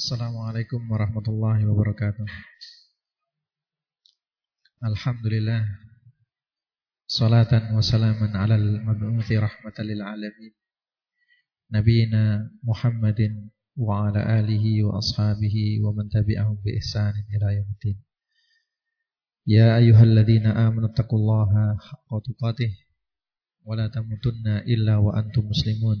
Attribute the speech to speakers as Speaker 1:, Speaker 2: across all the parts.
Speaker 1: Assalamualaikum warahmatullahi wabarakatuh. Alhamdulillah. Salatan wa salaman ala al-mab'uthi rahmatan lil alamin. Nabiina Muhammadin wa ala alihi wa ashabihi wa man tabi'ahum bi ihsanin ila yaumiddin. Ya ayyuhalladzina amanu taqullaha haqqa tuqatih wa la tamutunna illa wa antum muslimun.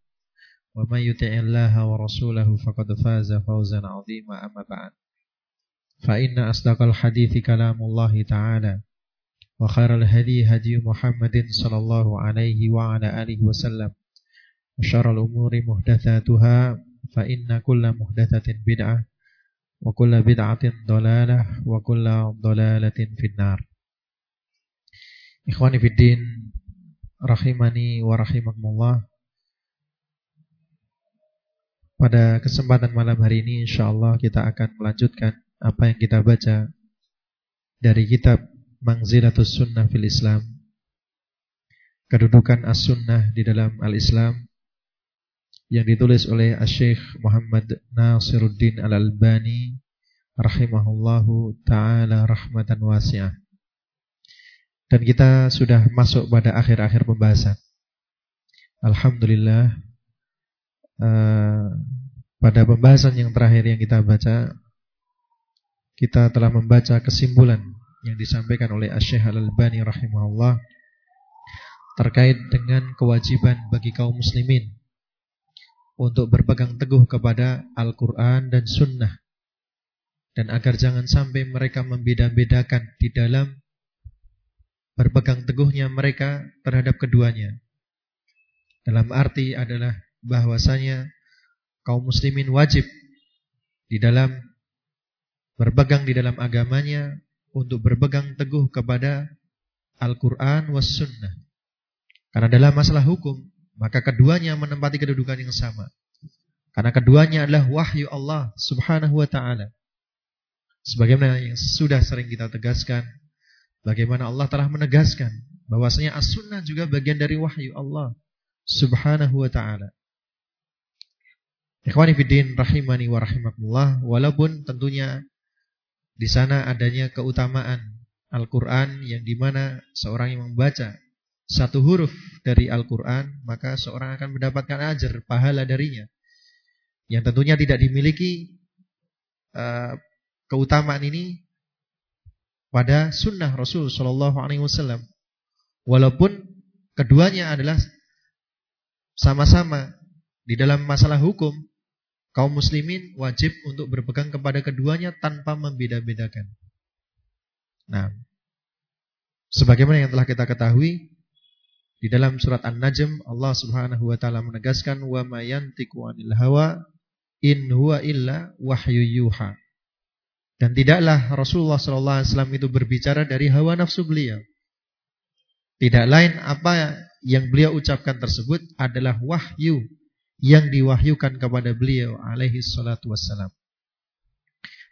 Speaker 1: ومن يطع الله ورسوله فقد فاز فوزا عظيما أما بعد. فإن أصدق الحديث كلام الله تعالى وخير الهدي هدي محمد صلى الله عليه وعلى آله وسلم وشر الأمور محدثاتها فإن كل محدثة بدعة وكل بدعة ضلالة وكل ضلالة في النار. إخواني في الدين رحمني ورحمكم الله Pada kesempatan malam hari ini insya Allah kita akan melanjutkan apa yang kita baca dari kitab Mangzilatus Sunnah fil Islam. Kedudukan As-Sunnah di dalam Al-Islam yang ditulis oleh Syekh Muhammad Nasiruddin Al-Albani rahimahullahu taala rahmatan wasi'ah. Dan kita sudah masuk pada akhir-akhir pembahasan. Alhamdulillah Eh, pada pembahasan yang terakhir yang kita baca kita telah membaca kesimpulan yang disampaikan oleh Asy-Syaikh Al-Albani rahimahullah terkait dengan kewajiban bagi kaum muslimin untuk berpegang teguh kepada Al-Qur'an dan sunnah dan agar jangan sampai mereka membeda-bedakan di dalam berpegang teguhnya mereka terhadap keduanya. Dalam arti adalah bahwasanya kaum muslimin wajib di dalam berpegang di dalam agamanya untuk berpegang teguh kepada Al-Quran was sunnah. Karena dalam masalah hukum, maka keduanya menempati kedudukan yang sama. Karena keduanya adalah wahyu Allah subhanahu wa ta'ala. Sebagaimana yang sudah sering kita tegaskan, bagaimana Allah telah menegaskan bahwasanya as-sunnah juga bagian dari wahyu Allah subhanahu wa ta'ala. Ikhwani fiddin rahimani wa rahimakumullah. Walaupun tentunya di sana adanya keutamaan Al-Qur'an yang di mana seorang yang membaca satu huruf dari Al-Qur'an maka seorang akan mendapatkan ajar pahala darinya. Yang tentunya tidak dimiliki uh, keutamaan ini pada sunnah Rasul Shallallahu Alaihi Wasallam. Walaupun keduanya adalah sama-sama di dalam masalah hukum kaum muslimin wajib untuk berpegang kepada keduanya tanpa membeda-bedakan. Nah, sebagaimana yang telah kita ketahui di dalam surat An-Najm Allah Subhanahu wa taala menegaskan wa mayantiqu 'anil hawa in huwa illa wahyu yuha. Dan tidaklah Rasulullah sallallahu alaihi wasallam itu berbicara dari hawa nafsu beliau. Tidak lain apa yang beliau ucapkan tersebut adalah wahyu yang diwahyukan kepada beliau alaihi salatu wassalam.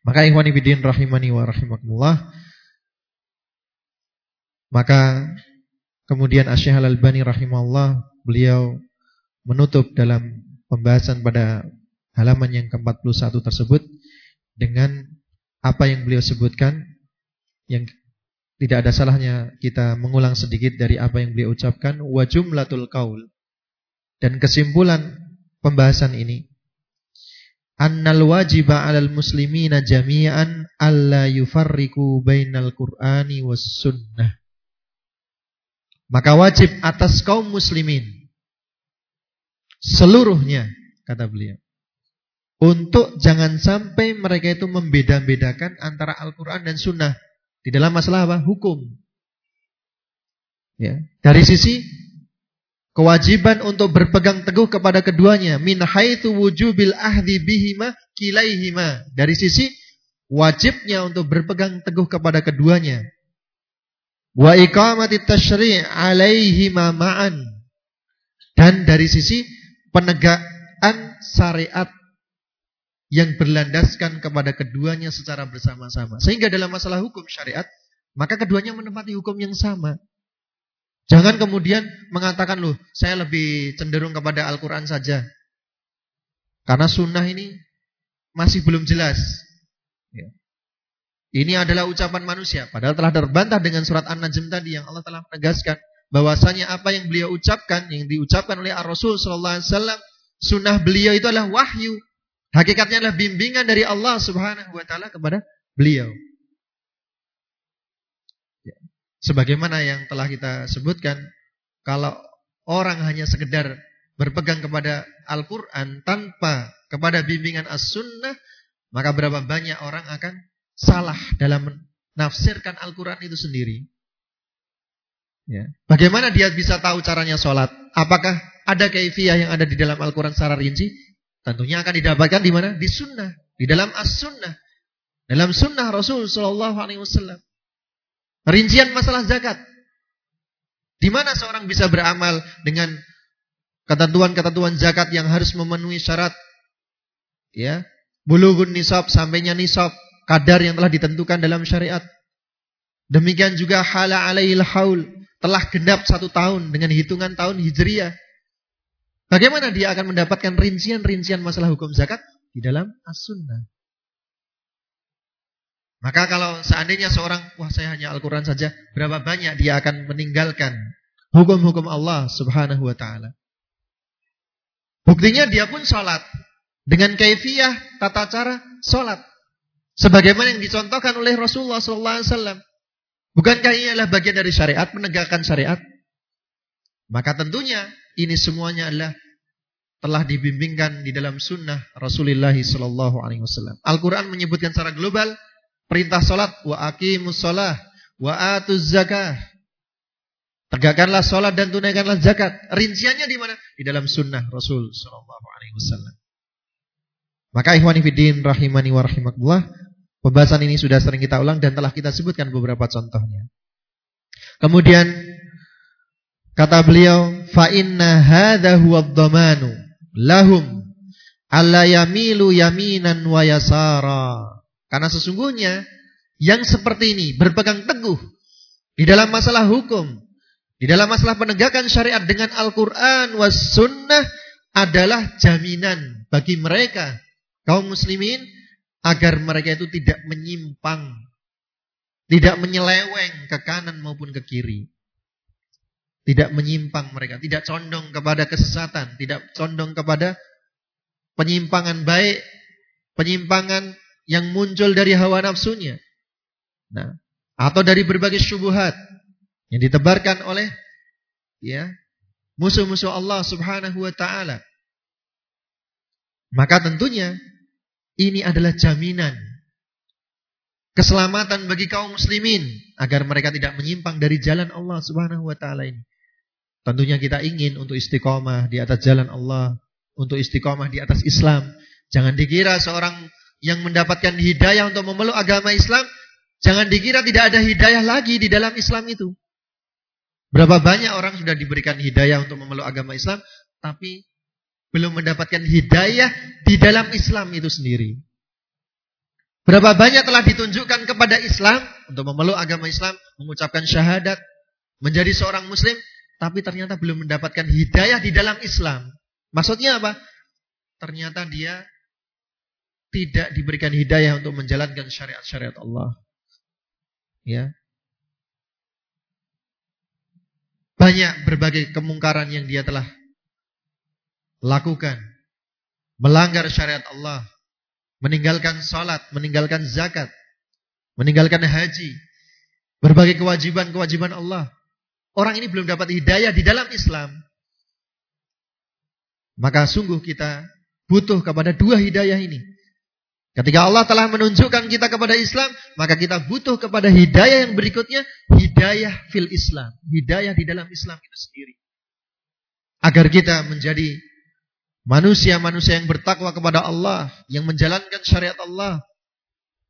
Speaker 1: Maka ikhwani bidin rahimani wa rahimakumullah. Maka kemudian Asyih Al-Albani rahimahullah beliau menutup dalam pembahasan pada halaman yang ke-41 tersebut dengan apa yang beliau sebutkan yang tidak ada salahnya kita mengulang sedikit dari apa yang beliau ucapkan wa jumlatul qaul dan kesimpulan pembahasan ini. Annal wajiba 'alal muslimina jami'an alla yufarriqu bainal qur'ani was sunnah. Maka wajib atas kaum muslimin seluruhnya kata beliau untuk jangan sampai mereka itu membeda-bedakan antara Al-Qur'an dan sunnah. Di dalam masalah apa? hukum. Ya. Dari sisi kewajiban untuk berpegang teguh kepada keduanya min haitsu wujubil ahdi bihima kilaihima dari sisi wajibnya untuk berpegang teguh kepada keduanya. Wa iqamati tasyri' alaihi ma'an. Dan dari sisi penegakan syariat yang berlandaskan kepada keduanya secara bersama-sama. Sehingga dalam masalah hukum syariat, maka keduanya menempati hukum yang sama. Jangan kemudian mengatakan loh, saya lebih cenderung kepada Al-Quran saja. Karena sunnah ini masih belum jelas. Ya. Ini adalah ucapan manusia. Padahal telah terbantah dengan surat An-Najm tadi yang Allah telah menegaskan bahwasanya apa yang beliau ucapkan, yang diucapkan oleh Ar-Rasul Wasallam, sunnah beliau itu adalah wahyu. Hakikatnya adalah bimbingan dari Allah Subhanahu Wa Taala kepada beliau. Sebagaimana yang telah kita sebutkan, kalau orang hanya sekedar berpegang kepada Al-Quran tanpa kepada bimbingan As-Sunnah, maka berapa banyak orang akan salah dalam menafsirkan Al-Quran itu sendiri. Ya. Bagaimana dia bisa tahu caranya sholat? Apakah ada kaifiyah yang ada di dalam Al-Quran secara rinci? Tentunya akan didapatkan di mana? Di sunnah. Di dalam as-sunnah. Dalam sunnah Rasul Sallallahu Alaihi Wasallam. Rincian masalah zakat. Di mana seorang bisa beramal dengan ketentuan-ketentuan zakat yang harus memenuhi syarat ya, bulughun nisab sampainya nisab, kadar yang telah ditentukan dalam syariat. Demikian juga hala alail haul, telah genap satu tahun dengan hitungan tahun hijriyah. Bagaimana dia akan mendapatkan rincian-rincian masalah hukum zakat? Di dalam as-sunnah. Maka kalau seandainya seorang, wah saya hanya Al-Quran saja, berapa banyak dia akan meninggalkan hukum-hukum Allah subhanahu wa ta'ala. Buktinya dia pun sholat. Dengan kaifiyah, tata cara, sholat. Sebagaimana yang dicontohkan oleh Rasulullah SAW. Bukankah ini adalah bagian dari syariat, menegakkan syariat? Maka tentunya ini semuanya adalah telah dibimbingkan di dalam sunnah Rasulullah SAW. Al-Quran menyebutkan secara global Perintah solat wa aqimus shalah wa atuz zakah. Tegakkanlah solat dan tunaikanlah zakat. Rinciannya di mana? Di dalam sunnah Rasul sallallahu alaihi wasallam. Maka ikhwani fiddin rahimani wa rahimakumullah, pembahasan ini sudah sering kita ulang dan telah kita sebutkan beberapa contohnya. Kemudian kata beliau, fa inna hadza huwa dhamanu lahum alla yamilu yaminan wa yasara. Karena sesungguhnya yang seperti ini berpegang teguh di dalam masalah hukum, di dalam masalah penegakan syariat dengan Al-Quran was sunnah adalah jaminan bagi mereka kaum muslimin agar mereka itu tidak menyimpang, tidak menyeleweng ke kanan maupun ke kiri. Tidak menyimpang mereka, tidak condong kepada kesesatan, tidak condong kepada penyimpangan baik, penyimpangan yang muncul dari hawa nafsunya. Nah, atau dari berbagai syubhat yang ditebarkan oleh ya musuh-musuh Allah Subhanahu wa taala. Maka tentunya ini adalah jaminan keselamatan bagi kaum muslimin agar mereka tidak menyimpang dari jalan Allah Subhanahu wa taala ini. Tentunya kita ingin untuk istiqomah di atas jalan Allah, untuk istiqomah di atas Islam. Jangan dikira seorang yang mendapatkan hidayah untuk memeluk agama Islam, jangan dikira tidak ada hidayah lagi di dalam Islam itu. Berapa banyak orang sudah diberikan hidayah untuk memeluk agama Islam, tapi belum mendapatkan hidayah di dalam Islam itu sendiri. Berapa banyak telah ditunjukkan kepada Islam untuk memeluk agama Islam, mengucapkan syahadat, menjadi seorang muslim, tapi ternyata belum mendapatkan hidayah di dalam Islam. Maksudnya apa? Ternyata dia tidak diberikan hidayah untuk menjalankan syariat-syariat Allah. Ya. Banyak berbagai kemungkaran yang dia telah lakukan. Melanggar syariat Allah. Meninggalkan salat, meninggalkan zakat, meninggalkan haji. Berbagai kewajiban-kewajiban Allah. Orang ini belum dapat hidayah di dalam Islam. Maka sungguh kita butuh kepada dua hidayah ini. Ketika Allah telah menunjukkan kita kepada Islam, maka kita butuh kepada hidayah yang berikutnya, hidayah fil Islam, hidayah di dalam Islam itu sendiri. Agar kita menjadi manusia-manusia yang bertakwa kepada Allah, yang menjalankan syariat Allah,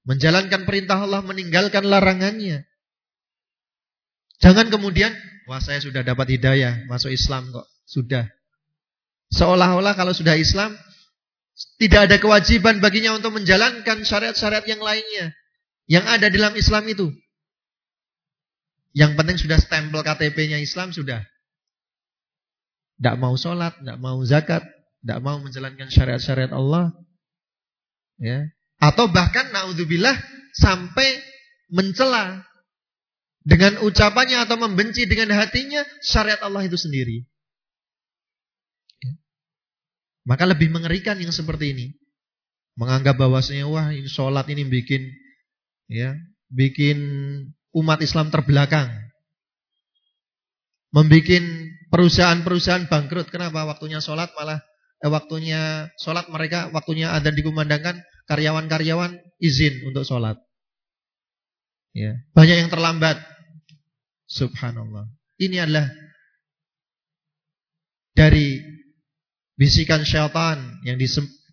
Speaker 1: Menjalankan perintah Allah, meninggalkan larangannya. Jangan kemudian, wah saya sudah dapat hidayah, masuk Islam kok. Sudah. Seolah-olah kalau sudah Islam, tidak ada kewajiban baginya untuk menjalankan syariat-syariat yang lainnya. Yang ada dalam Islam itu. Yang penting sudah stempel KTP-nya Islam, sudah. Tidak mau sholat, tidak mau zakat, tidak mau menjalankan syariat-syariat Allah. Ya. Atau bahkan naudzubillah sampai mencela dengan ucapannya atau membenci dengan hatinya syariat Allah itu sendiri. Ya. Maka lebih mengerikan yang seperti ini. Menganggap bahwasanya wah ini sholat ini bikin ya bikin umat Islam terbelakang. Membikin perusahaan-perusahaan bangkrut. Kenapa? Waktunya sholat malah eh, waktunya sholat mereka waktunya ada dikumandangkan karyawan-karyawan izin untuk sholat. Ya. Banyak yang terlambat. Subhanallah. Ini adalah dari bisikan syaitan yang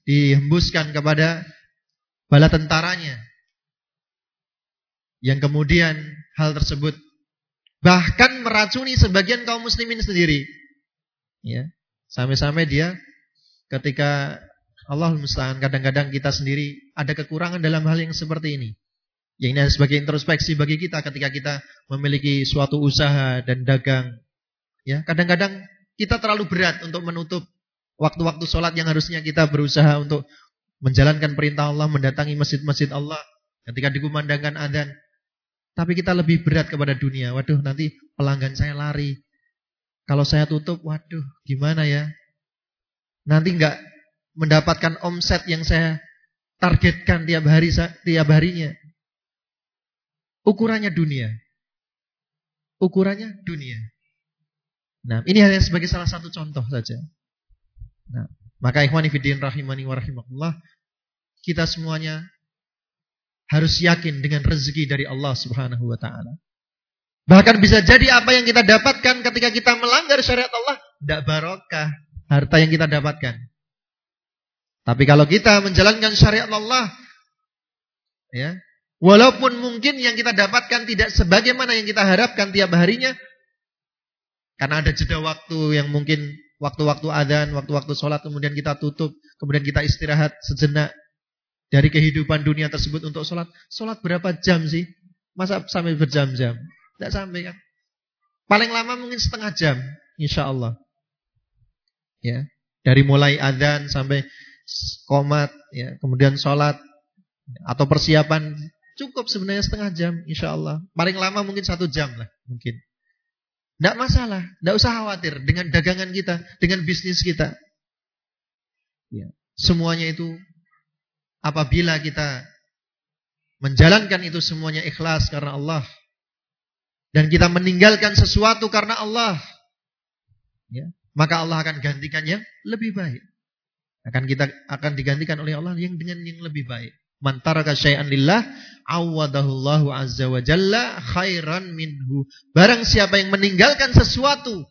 Speaker 1: dihembuskan kepada bala tentaranya. Yang kemudian hal tersebut bahkan meracuni sebagian kaum muslimin sendiri. Ya. Sampai-sampai dia ketika Allah musta'an kadang-kadang kita sendiri ada kekurangan dalam hal yang seperti ini. Yang ini sebagai introspeksi bagi kita ketika kita memiliki suatu usaha dan dagang. Ya, kadang-kadang kita terlalu berat untuk menutup waktu-waktu sholat yang harusnya kita berusaha untuk menjalankan perintah Allah, mendatangi masjid-masjid Allah ketika dikumandangkan adzan. Tapi kita lebih berat kepada dunia. Waduh, nanti pelanggan saya lari. Kalau saya tutup, waduh, gimana ya? Nanti enggak mendapatkan omset yang saya targetkan tiap hari tiap harinya. Ukurannya dunia. Ukurannya dunia. Nah, ini hanya sebagai salah satu contoh saja. Nah, maka ikhwani fiddin rahimani wa rahimakumullah, kita semuanya harus yakin dengan rezeki dari Allah Subhanahu wa taala. Bahkan bisa jadi apa yang kita dapatkan ketika kita melanggar syariat Allah tidak barokah harta yang kita dapatkan. Tapi kalau kita menjalankan syariat Allah, ya, walaupun mungkin yang kita dapatkan tidak sebagaimana yang kita harapkan tiap harinya, karena ada jeda waktu yang mungkin waktu-waktu adzan, waktu-waktu sholat, kemudian kita tutup, kemudian kita istirahat sejenak dari kehidupan dunia tersebut untuk sholat. Sholat berapa jam sih? Masa sampai berjam-jam? Tidak sampai kan? Paling lama mungkin setengah jam, insya Allah. Ya, dari mulai adzan sampai komat, ya, kemudian sholat atau persiapan cukup sebenarnya setengah jam, insya Allah. Paling lama mungkin satu jam lah, mungkin. Tidak masalah, tidak usah khawatir dengan dagangan kita, dengan bisnis kita. Ya. Semuanya itu apabila kita menjalankan itu semuanya ikhlas karena Allah dan kita meninggalkan sesuatu karena Allah, ya, maka Allah akan gantikan yang lebih baik akan kita akan digantikan oleh Allah yang dengan yang lebih baik. Man taraka syai'an lillah awadahullahu azza wa jalla khairan minhu. Barang siapa yang meninggalkan sesuatu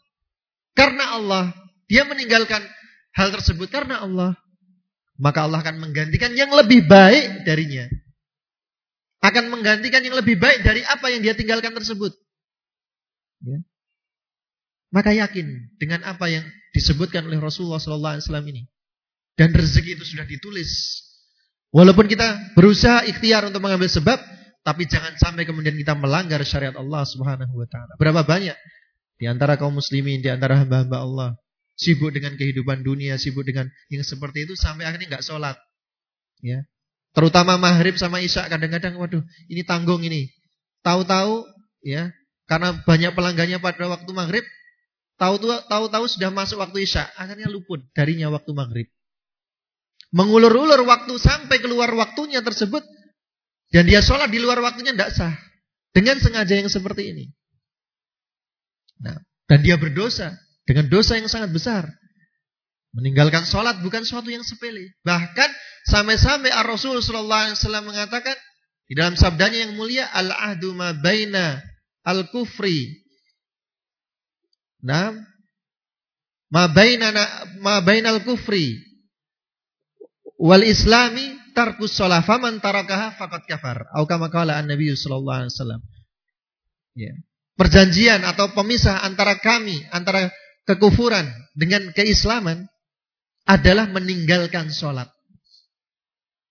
Speaker 1: karena Allah, dia meninggalkan hal tersebut karena Allah, maka Allah akan menggantikan yang lebih baik darinya. Akan menggantikan yang lebih baik dari apa yang dia tinggalkan tersebut. Ya. Maka yakin dengan apa yang disebutkan oleh Rasulullah SAW ini. Dan rezeki itu sudah ditulis. Walaupun kita berusaha ikhtiar untuk mengambil sebab, tapi jangan sampai kemudian kita melanggar syariat Allah Subhanahu wa taala. Berapa banyak di antara kaum muslimin, di antara hamba-hamba Allah sibuk dengan kehidupan dunia, sibuk dengan yang seperti itu sampai akhirnya nggak sholat. Ya. Terutama maghrib sama isya kadang-kadang waduh, ini tanggung ini. Tahu-tahu ya, karena banyak pelanggannya pada waktu maghrib, tahu-tahu sudah masuk waktu isya, akhirnya luput darinya waktu maghrib mengulur-ulur waktu sampai keluar waktunya tersebut dan dia sholat di luar waktunya tidak sah dengan sengaja yang seperti ini. Nah, dan dia berdosa dengan dosa yang sangat besar. Meninggalkan sholat bukan suatu yang sepele. Bahkan sampai-sampai Ar-Rasul Sallallahu Alaihi Wasallam mengatakan di dalam sabdanya yang mulia al-ahdu ma baina al-kufri. Nah, ma baina ma baina al-kufri wal islami tarkus shalah faman tarakaha faqad kafar. Atau kama qala an-nabiy sallallahu alaihi wasallam. Ya. Perjanjian atau pemisah antara kami, antara kekufuran dengan keislaman adalah meninggalkan sholat.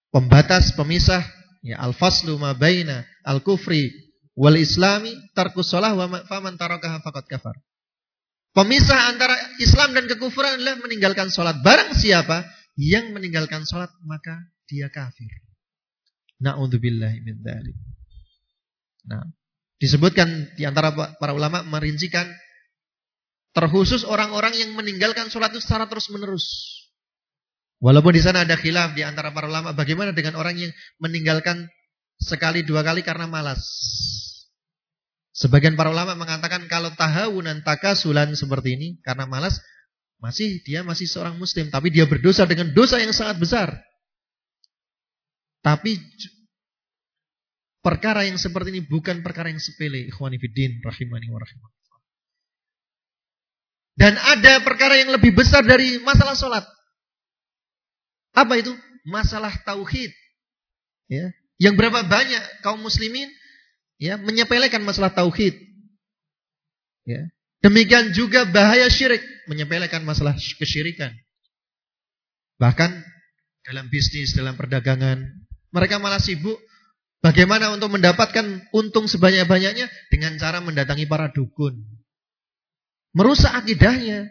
Speaker 1: Pembatas, pemisah, ya al-faslu ma baina al-kufri wal islami tarkus sholah wa faman tarakaha faqad kafar. Pemisah antara Islam dan kekufuran adalah meninggalkan sholat. Barang siapa yang meninggalkan sholat, maka dia kafir. Na'udzubillahi min dzalik. Nah, disebutkan di antara para ulama merincikan terkhusus orang-orang yang meninggalkan sholat itu secara terus-menerus. Walaupun di sana ada khilaf di antara para ulama, bagaimana dengan orang yang meninggalkan sekali dua kali karena malas. Sebagian para ulama mengatakan kalau tahawunan takasulan seperti ini karena malas masih dia masih seorang muslim tapi dia berdosa dengan dosa yang sangat besar. Tapi perkara yang seperti ini bukan perkara yang sepele ikhwani fiddin rahimani wa. Dan ada perkara yang lebih besar dari masalah sholat. Apa itu? Masalah tauhid. Ya. Yang berapa banyak kaum muslimin ya menyepelekan masalah tauhid. Ya. Demikian juga bahaya syirik, menyepelekan masalah kesyirikan. Bahkan dalam bisnis, dalam perdagangan, mereka malah sibuk bagaimana untuk mendapatkan untung sebanyak-banyaknya dengan cara mendatangi para dukun. Merusak akidahnya.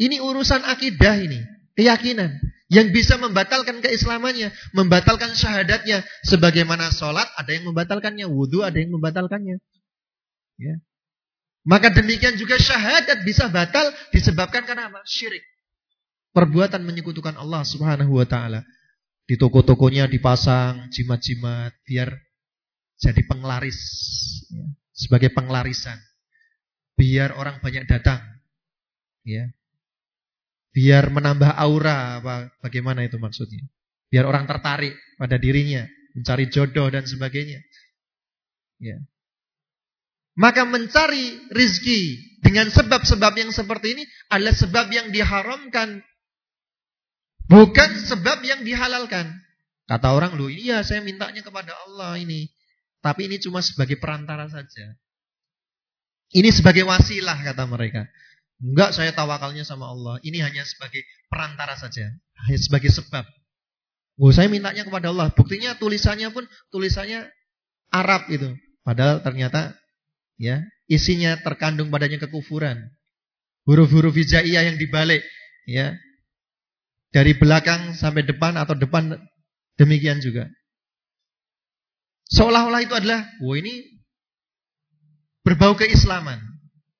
Speaker 1: Ini urusan akidah ini, keyakinan yang bisa membatalkan keislamannya, membatalkan syahadatnya. Sebagaimana sholat ada yang membatalkannya, wudhu ada yang membatalkannya. Ya. Maka demikian juga syahadat bisa batal disebabkan karena apa? Syirik. Perbuatan menyekutukan Allah subhanahu wa ta'ala. Di toko-tokonya dipasang jimat-jimat biar jadi penglaris. Ya. Sebagai penglarisan. Biar orang banyak datang. Ya. Biar menambah aura apa bagaimana itu maksudnya? Biar orang tertarik pada dirinya, mencari jodoh dan sebagainya. Ya. Maka mencari rizki dengan sebab-sebab yang seperti ini adalah sebab yang diharamkan. Bukan sebab yang dihalalkan. Kata orang, lu iya saya mintanya kepada Allah ini. Tapi ini cuma sebagai perantara saja. Ini sebagai wasilah kata mereka. Enggak saya tawakalnya sama Allah. Ini hanya sebagai perantara saja. Hanya sebagai sebab. Oh, saya mintanya kepada Allah. Buktinya tulisannya pun tulisannya Arab itu. Padahal ternyata ya isinya terkandung padanya kekufuran. Huruf-huruf hijaiyah yang dibalik. ya Dari belakang sampai depan atau depan demikian juga. Seolah-olah itu adalah, wah ini berbau keislaman.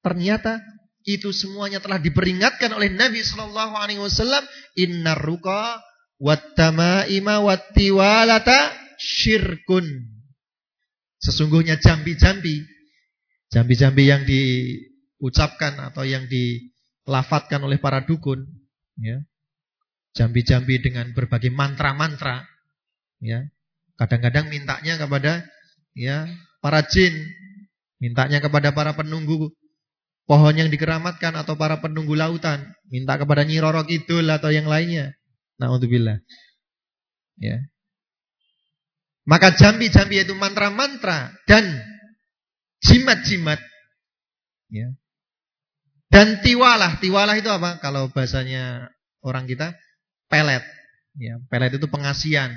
Speaker 1: Ternyata itu semuanya telah diperingatkan oleh Nabi Shallallahu Alaihi Wasallam. Inna ruka wattamaima wattiwalata syirkun. Sesungguhnya jambi-jambi, jambi-jambi yang diucapkan atau yang dilafatkan oleh para dukun, ya, jambi-jambi dengan berbagai mantra-mantra, ya, kadang-kadang mintanya kepada ya para jin, mintanya kepada para penunggu pohon yang dikeramatkan atau para penunggu lautan, minta kepada Nyi Roro Kidul atau yang lainnya. Nauzubillah. Ya. Maka jambi-jambi itu mantra-mantra dan jimat-jimat. Ya. Dan tiwalah, tiwalah itu apa? Kalau bahasanya orang kita pelet. Ya, pelet itu pengasian.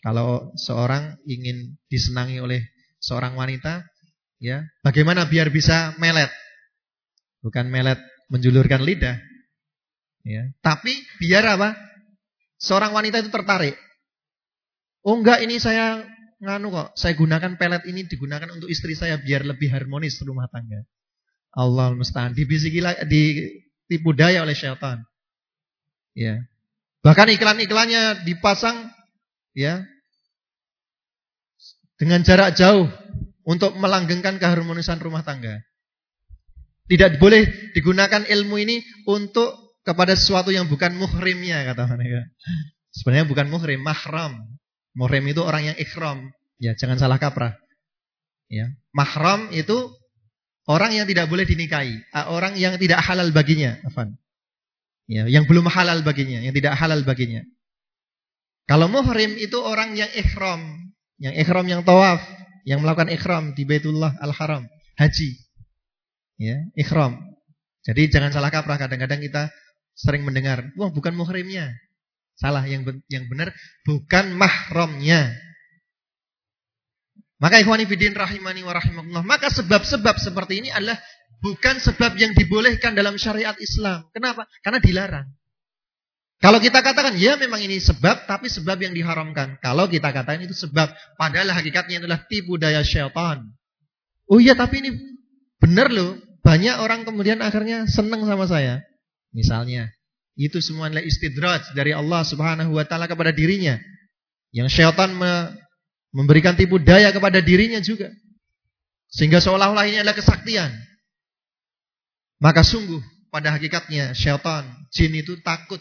Speaker 1: Kalau seorang ingin disenangi oleh seorang wanita, ya, bagaimana biar bisa melet? Bukan melet menjulurkan lidah. Ya. Tapi biar apa? Seorang wanita itu tertarik. Oh enggak ini saya nganu kok. Saya gunakan pelet ini digunakan untuk istri saya biar lebih harmonis rumah tangga. Allah musta'an. Dibisiki ditipu daya oleh syaitan. Ya. Bahkan iklan-iklannya dipasang ya dengan jarak jauh untuk melanggengkan keharmonisan rumah tangga. Tidak boleh digunakan ilmu ini untuk kepada sesuatu yang bukan muhrimnya kata mereka. Sebenarnya bukan muhrim, mahram. Muhrim itu orang yang ikhram. Ya, jangan salah kaprah. Ya, mahram itu orang yang tidak boleh dinikahi, orang yang tidak halal baginya, Afan. Ya, yang belum halal baginya, yang tidak halal baginya.
Speaker 2: Kalau muhrim itu orang yang ikhram, yang ikhram yang tawaf, yang melakukan ikhram di Baitullah Al-Haram, haji. Ya, ikhram. Jadi jangan salah kaprah kadang-kadang kita sering mendengar, wah bukan muhrimnya. Salah yang yang benar bukan mahramnya. Maka ikhwani bidin rahimani wa rahimakumullah. Maka sebab-sebab seperti ini adalah bukan sebab yang dibolehkan dalam syariat Islam. Kenapa? Karena dilarang. Kalau kita katakan, ya memang ini sebab, tapi sebab yang diharamkan. Kalau kita katakan itu sebab, padahal hakikatnya adalah tipu daya syaitan. Oh iya, tapi ini benar loh. Banyak orang kemudian akhirnya senang sama saya. Misalnya, itu semua adalah istidraj dari Allah subhanahu wa ta'ala kepada dirinya. Yang syaitan Memberikan tipu daya kepada dirinya juga. Sehingga seolah-olah ini adalah kesaktian. Maka sungguh pada hakikatnya syaitan, jin itu takut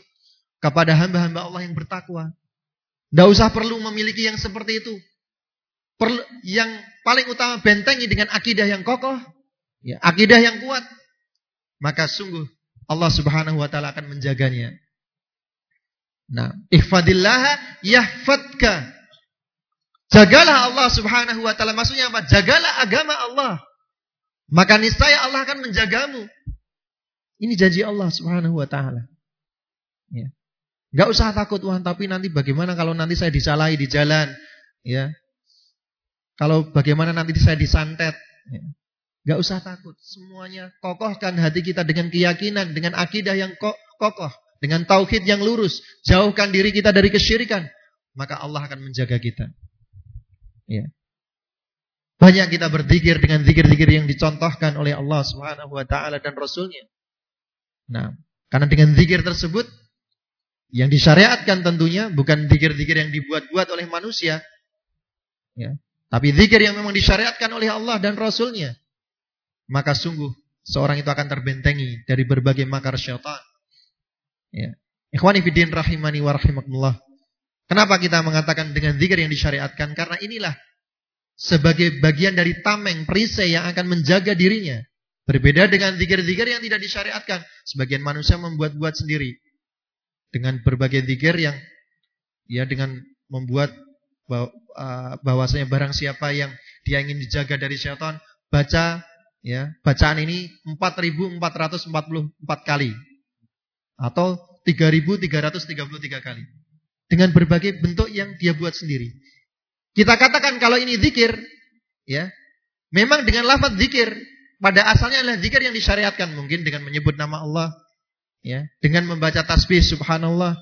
Speaker 2: kepada hamba-hamba Allah yang bertakwa. Tidak usah perlu memiliki yang seperti itu. Perlu, yang paling utama bentengi dengan akidah yang kokoh. Ya, akidah yang kuat. Maka sungguh Allah subhanahu wa ta'ala akan menjaganya. Nah, ihfadillah yahfadka. Jagalah Allah subhanahu wa ta'ala. Maksudnya apa? Jagalah agama Allah. Maka niscaya Allah akan menjagamu. Ini janji Allah subhanahu wa ta'ala. Ya. Gak usah takut, wah tapi nanti bagaimana kalau nanti saya disalahi di jalan. ya Kalau bagaimana nanti saya disantet. Ya. Gak usah takut. Semuanya kokohkan hati kita dengan keyakinan, dengan akidah yang kokoh. Dengan tauhid yang lurus. Jauhkan diri kita dari kesyirikan. Maka Allah akan menjaga kita. Ya. Banyak kita berzikir dengan zikir-zikir yang dicontohkan oleh Allah Subhanahu wa taala dan rasulnya. Nah, karena dengan zikir tersebut yang disyariatkan tentunya bukan zikir-zikir yang dibuat-buat oleh manusia. Ya. Tapi zikir yang memang disyariatkan oleh Allah dan rasulnya. Maka sungguh seorang itu akan terbentengi dari berbagai makar syaitan. Ya. Ikhwani fiddin rahimani wa rahimakumullah. Kenapa kita mengatakan dengan zikir yang disyariatkan? Karena inilah sebagai bagian dari tameng, perisai yang akan menjaga dirinya. Berbeda dengan zikir-zikir yang tidak disyariatkan. Sebagian manusia membuat-buat sendiri. Dengan berbagai zikir yang ya dengan membuat uh, bahwasanya barang siapa yang dia ingin dijaga dari syaitan, baca ya bacaan ini 4444 kali atau 3333 kali dengan berbagai bentuk yang dia buat sendiri. Kita katakan kalau ini zikir, ya, memang dengan lafaz zikir pada asalnya adalah zikir yang disyariatkan mungkin dengan menyebut nama Allah, ya, dengan membaca tasbih subhanallah.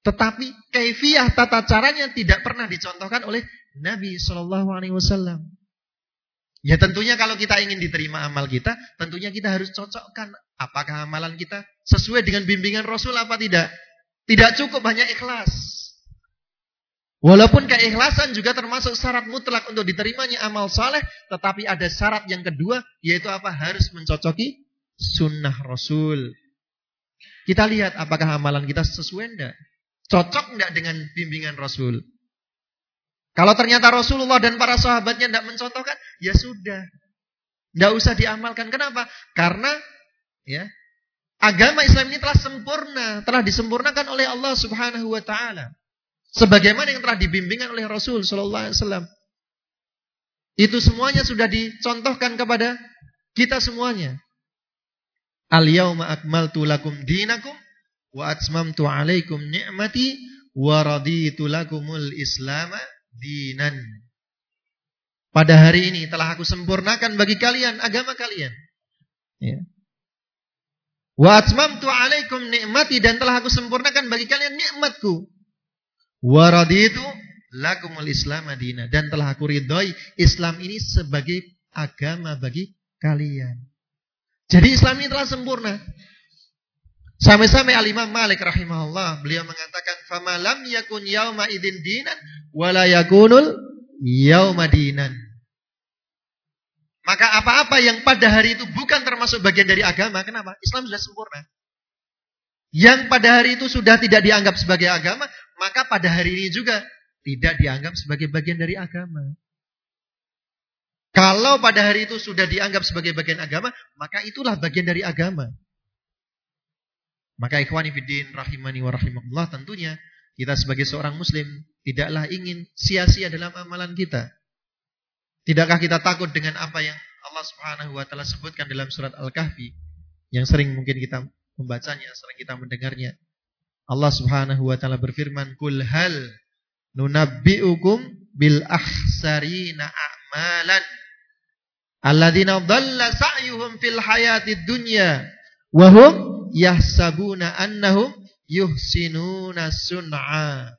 Speaker 2: Tetapi kaifiyah tata caranya tidak pernah dicontohkan oleh Nabi Shallallahu Alaihi Wasallam. Ya tentunya kalau kita ingin diterima amal kita, tentunya kita harus cocokkan apakah amalan kita sesuai dengan bimbingan Rasul apa tidak. Tidak cukup hanya ikhlas. Walaupun keikhlasan juga termasuk syarat mutlak untuk diterimanya amal saleh, tetapi ada syarat yang kedua, yaitu apa? Harus mencocoki sunnah Rasul. Kita lihat apakah amalan kita sesuai enggak? Cocok enggak dengan bimbingan Rasul? Kalau ternyata Rasulullah dan para sahabatnya enggak mencontohkan, ya sudah. Enggak usah diamalkan. Kenapa? Karena ya agama Islam ini telah sempurna, telah disempurnakan oleh Allah Subhanahu wa taala. Sebagaimana yang telah dibimbingkan oleh Rasul Sallallahu Alaihi Wasallam. Itu semuanya sudah dicontohkan kepada kita semuanya. Al yauma akmaltu lakum dinakum wa atmamtu alaikum ni'mati wa raditu lakumul islama dinan. Pada hari ini telah aku sempurnakan bagi kalian agama kalian. Ya. Wa atmamtu alaikum ni'mati dan telah aku sempurnakan bagi kalian nikmatku. Waraditu lakumul Islam Madinah dan telah aku ridhoi Islam ini sebagai agama bagi kalian. Jadi Islam ini telah sempurna. Sampai-sampai Al-Imam Malik rahimahullah beliau mengatakan famalam yakun yauma idin dinan wala yakunul yauma dinan. Maka apa-apa yang pada hari itu bukan termasuk bagian dari agama, kenapa? Islam sudah sempurna. Yang pada hari itu sudah tidak dianggap sebagai agama, maka pada hari ini juga tidak dianggap sebagai bagian dari agama. Kalau pada hari itu sudah dianggap sebagai bagian agama, maka itulah bagian dari agama. Maka ikhwani fiddin rahimani wa rahimakumullah tentunya Kita sebagai seorang muslim tidaklah ingin sia-sia dalam amalan kita. Tidakkah kita takut dengan apa yang Allah Subhanahu wa taala sebutkan dalam surat Al-Kahfi yang sering mungkin kita membacanya, sering kita mendengarnya. Allah Subhanahu wa taala berfirman, "Kul hal nunabbiukum bil ahsarina a'malan alladzina dhalla sa'yuhum fil hayatid dunya wa hum yahsabuna annahum yuhsinuna sun'a.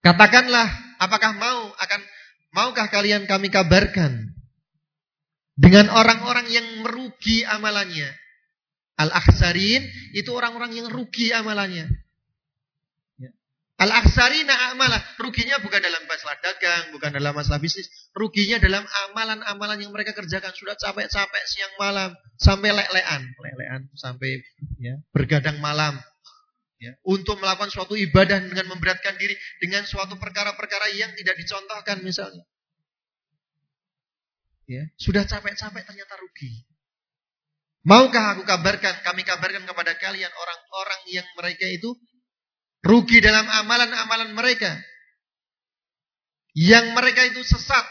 Speaker 2: Katakanlah, apakah mau akan maukah kalian kami kabarkan dengan orang-orang yang merugi amalannya? Al-akhsarin itu orang-orang yang rugi amalannya. Al-akhsarina amalah. Ruginya bukan dalam masalah dagang, bukan dalam masalah bisnis. Ruginya dalam amalan-amalan yang mereka kerjakan. Sudah capek-capek siang malam. Sampai lelean. Lelean sampai ya, bergadang malam. Ya, untuk melakukan suatu ibadah dengan memberatkan diri. Dengan suatu perkara-perkara yang tidak dicontohkan misalnya. Ya, sudah capek-capek ternyata rugi. Maukah aku kabarkan, kami kabarkan kepada kalian orang-orang yang mereka itu rugi dalam amalan-amalan mereka. Yang mereka itu sesat.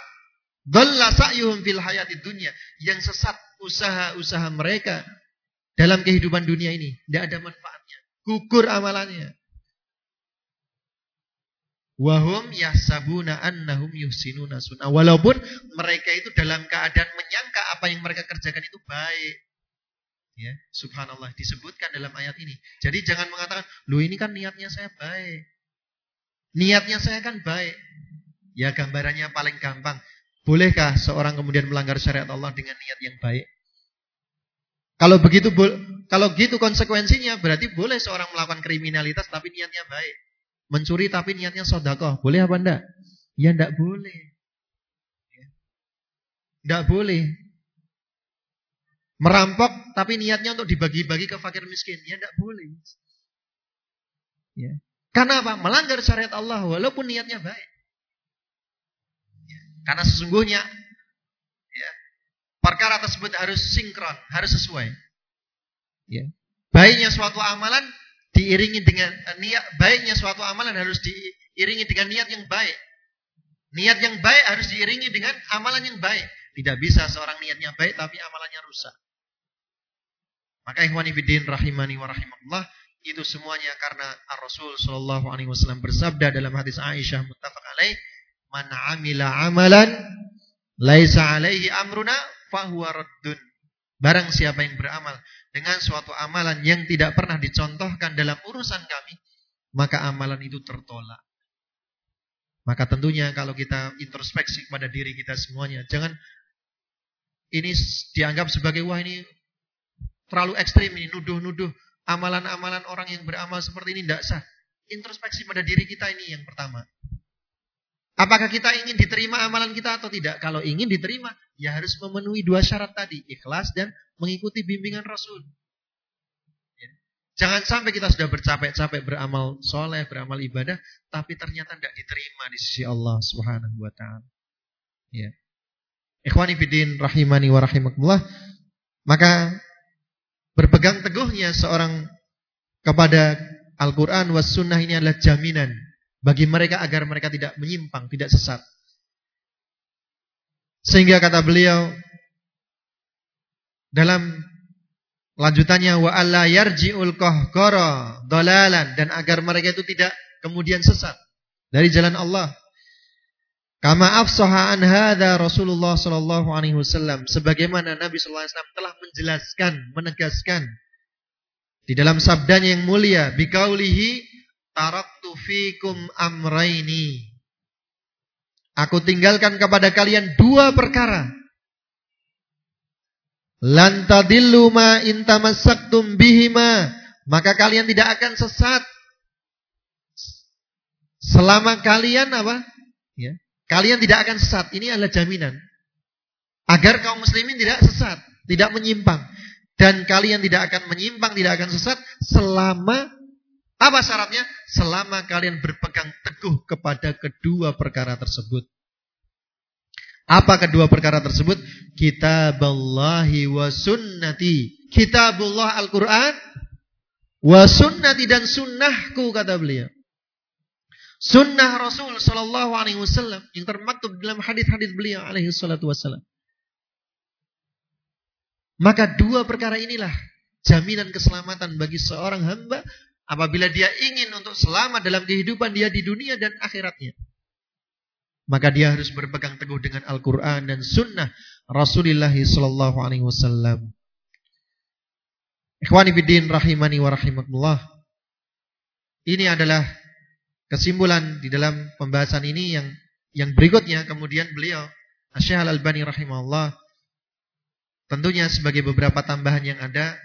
Speaker 2: Dhalla sa'yuhum fil hayati dunia. Yang sesat usaha-usaha mereka dalam kehidupan dunia ini. Tidak ada manfaatnya. Gugur amalannya. Wahum yahsabuna annahum yuhsinuna sunnah. Walaupun mereka itu dalam keadaan menyangka apa yang mereka kerjakan itu baik. Ya, subhanallah disebutkan dalam ayat ini. Jadi jangan mengatakan, "Lu ini kan niatnya saya baik." Niatnya saya kan baik. Ya gambarannya paling gampang. Bolehkah seorang kemudian melanggar syariat Allah dengan niat yang baik? Kalau begitu kalau gitu konsekuensinya berarti boleh seorang melakukan kriminalitas tapi niatnya baik. Mencuri tapi niatnya sodakoh. Boleh apa enggak? Ya enggak boleh. Enggak boleh. Merampok tapi niatnya untuk dibagi-bagi ke fakir miskin. Ya tidak boleh. Ya. Karena apa? Melanggar syariat Allah walaupun niatnya baik. Ya. Karena sesungguhnya ya, perkara tersebut harus sinkron, harus sesuai. Ya. Baiknya suatu amalan diiringi dengan eh, niat baiknya suatu amalan harus diiringi dengan niat yang baik. Niat yang baik harus diiringi dengan amalan yang baik. Tidak bisa seorang niatnya baik tapi amalannya rusak. Maka ikhwani fiddin rahimani wa rahimakumullah itu semuanya karena Ar-Rasul sallallahu alaihi wasallam bersabda dalam hadis Aisyah muttafaq alaih, "Man 'amila amalan laisa 'alaihi amruna fahuwa raddun." Barang siapa yang beramal dengan suatu amalan yang tidak pernah dicontohkan dalam urusan kami, maka amalan itu tertolak. Maka tentunya kalau kita introspeksi kepada diri kita semuanya, jangan ini dianggap sebagai wah ini Terlalu ekstrim ini, nuduh-nuduh amalan-amalan orang yang beramal seperti ini tidak sah. Introspeksi pada diri kita ini yang pertama. Apakah kita ingin diterima amalan kita atau tidak? Kalau ingin diterima, ya harus memenuhi dua syarat tadi. Ikhlas dan mengikuti bimbingan Rasul. Ya. Jangan sampai kita sudah bercapek-capek beramal soleh, beramal ibadah, tapi ternyata tidak diterima di sisi Allah Subhanahu wa taala. Ya. Ikhwani rahimani wa rahimakumullah. Maka Berpegang teguhnya seorang kepada Al-Quran was sunnah ini adalah jaminan bagi mereka agar mereka tidak menyimpang, tidak sesat. Sehingga kata beliau dalam lanjutannya wa alla yarji'ul qahqara dalalan dan agar mereka itu tidak kemudian sesat dari jalan Allah. Kama afsaha an hadza Rasulullah sallallahu alaihi wasallam sebagaimana Nabi sallallahu alaihi wasallam telah menjelaskan, menegaskan di dalam sabdanya yang mulia biqaulihi taraktu fikum amraini Aku tinggalkan kepada kalian dua perkara. Lan tadillu ma intamassaktum bihima, maka kalian tidak akan sesat selama kalian apa? Kalian tidak akan sesat. Ini adalah jaminan. Agar kaum muslimin tidak sesat. Tidak menyimpang. Dan kalian tidak akan menyimpang, tidak akan sesat. Selama, apa syaratnya? Selama kalian berpegang teguh kepada kedua perkara tersebut. Apa kedua perkara tersebut? Kitaballahi wa sunnati. Kitabullah Al-Quran. Wa sunnati dan sunnahku kata beliau. Sunnah Rasul Shallallahu Alaihi Wasallam yang termaktub dalam hadis-hadis beliau alaihi wasallam. Maka dua perkara inilah jaminan keselamatan bagi seorang hamba apabila dia ingin untuk selamat dalam kehidupan dia di dunia dan akhiratnya. Maka dia harus berpegang teguh dengan Al-Quran dan Sunnah Rasulullah Sallallahu Alaihi Wasallam. Ikhwani bidin rahimani wa rahimakumullah. Ini adalah kesimpulan di dalam pembahasan ini yang yang berikutnya kemudian beliau Syekh Al-Albani rahimahullah tentunya sebagai beberapa tambahan yang ada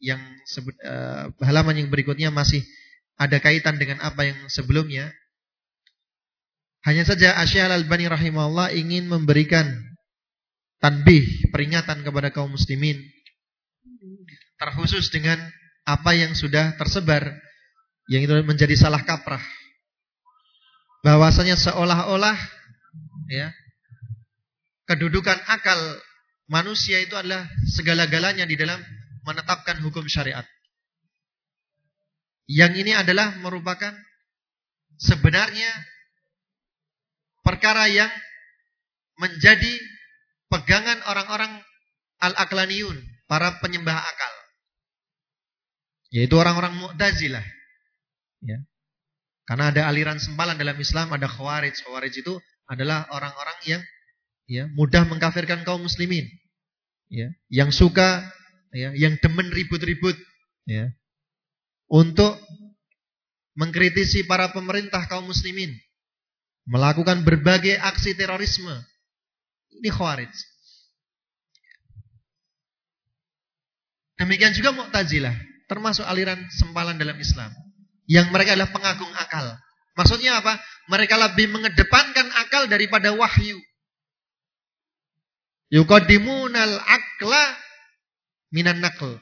Speaker 2: yang sebut, uh, halaman yang berikutnya masih ada kaitan dengan apa yang sebelumnya hanya saja Asy'al Al-Albani rahimahullah ingin memberikan tanbih, peringatan kepada kaum muslimin terkhusus dengan apa yang sudah tersebar yang itu menjadi salah kaprah. Bahwasanya seolah-olah ya kedudukan akal manusia itu adalah segala-galanya di dalam menetapkan hukum syariat. Yang ini adalah merupakan sebenarnya perkara yang menjadi pegangan orang-orang al-aqlaniyun, para penyembah akal. Yaitu orang-orang Mu'tazilah. Ya. Karena ada aliran sempalan dalam Islam, ada Khawarij. Khawarij itu adalah orang-orang yang ya, mudah mengkafirkan kaum muslimin. Ya, yang suka ya, yang demen ribut-ribut ya. Untuk mengkritisi para pemerintah kaum muslimin melakukan berbagai aksi terorisme. Ini khawarij. Demikian juga Mu'tazilah, termasuk aliran sempalan dalam Islam. Yang mereka adalah pengagung akal. Maksudnya apa? Mereka lebih mengedepankan akal daripada wahyu. Yuqaddimunal akla minan nakal.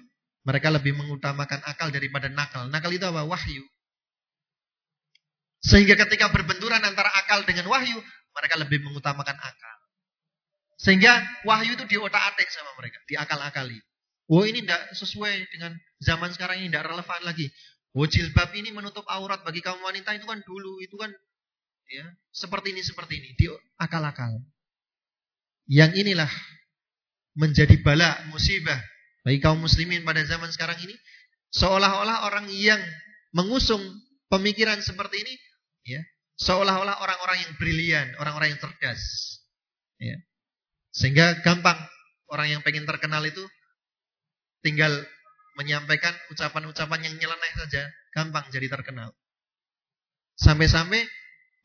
Speaker 2: Mereka lebih mengutamakan akal daripada nakal. Nakal itu apa? Wahyu. Sehingga ketika berbenturan antara akal dengan wahyu, mereka lebih mengutamakan akal. Sehingga wahyu itu diotak-atik sama mereka, diakal-akali. Oh ini tidak sesuai dengan zaman sekarang ini, tidak relevan lagi. Oh jilbab ini menutup aurat bagi kaum wanita itu kan dulu, itu kan ya seperti ini, seperti ini. Diakal-akal. Yang inilah menjadi bala, musibah bagi kaum muslimin pada zaman sekarang ini. Seolah-olah orang yang mengusung pemikiran seperti ini ya seolah-olah orang-orang yang brilian, orang-orang yang cerdas. Ya. Sehingga gampang orang yang pengen terkenal itu tinggal menyampaikan ucapan-ucapan yang nyeleneh saja, gampang jadi terkenal. Sampai-sampai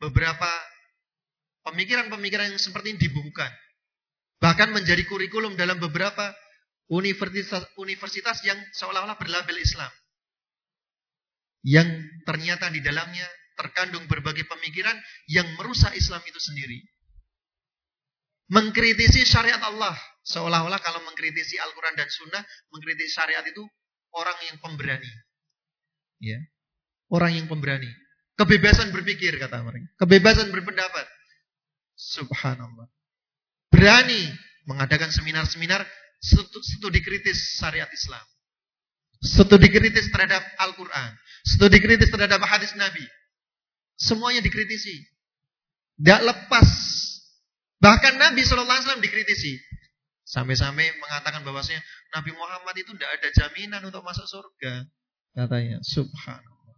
Speaker 2: beberapa pemikiran-pemikiran yang seperti ini dibukukan. Bahkan menjadi kurikulum dalam beberapa universitas, universitas yang seolah-olah berlabel Islam. Yang ternyata di dalamnya terkandung berbagai pemikiran yang merusak Islam itu sendiri. Mengkritisi syariat Allah. Seolah-olah kalau mengkritisi Al-Quran dan Sunnah, mengkritisi syariat itu orang yang pemberani. Ya. Orang yang pemberani. Kebebasan berpikir, kata mereka. Kebebasan berpendapat. Subhanallah. Berani mengadakan seminar-seminar studi kritis syariat Islam. Studi kritis terhadap Al-Quran. Studi kritis terhadap hadis Nabi. Semuanya dikritisi. Tidak lepas. Bahkan Nabi SAW dikritisi. Sampai-sampai mengatakan bahwasanya Nabi Muhammad itu tidak ada jaminan untuk masuk surga. Katanya, subhanallah.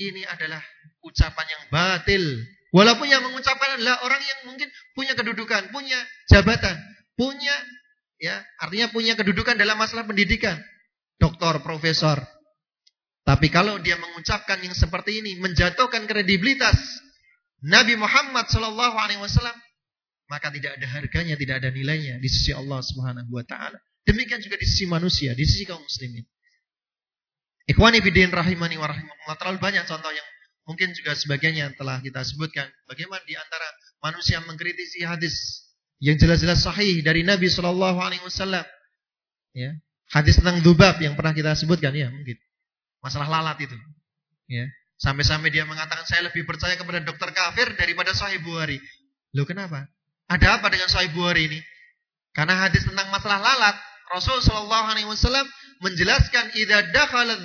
Speaker 2: Ini adalah ucapan yang batil. Walaupun yang mengucapkan adalah orang yang mungkin punya kedudukan, punya jabatan, punya ya, artinya punya kedudukan dalam masalah pendidikan. Doktor, profesor, tapi kalau dia mengucapkan yang seperti ini menjatuhkan kredibilitas Nabi Muhammad Shallallahu Alaihi Wasallam, maka tidak ada harganya, tidak ada nilainya di sisi Allah Subhanahu Wa Taala. Demikian juga di sisi manusia, di sisi kaum muslimin. Ikhwani bidin rahimani wa rahimahullah. Terlalu banyak contoh yang mungkin juga sebagian yang telah kita sebutkan. Bagaimana di antara manusia mengkritisi hadis yang jelas-jelas sahih dari Nabi Shallallahu Alaihi Wasallam. Ya, hadis tentang dubab yang pernah kita sebutkan ya mungkin. Masalah lalat itu. Ya. Sampai-sampai dia mengatakan saya lebih percaya kepada dokter kafir daripada Sahih Bukhari. Loh kenapa? Ada apa dengan Sahih Bukhari ini? Karena hadis tentang masalah lalat, Rasul Shallallahu Alaihi Wasallam menjelaskan idza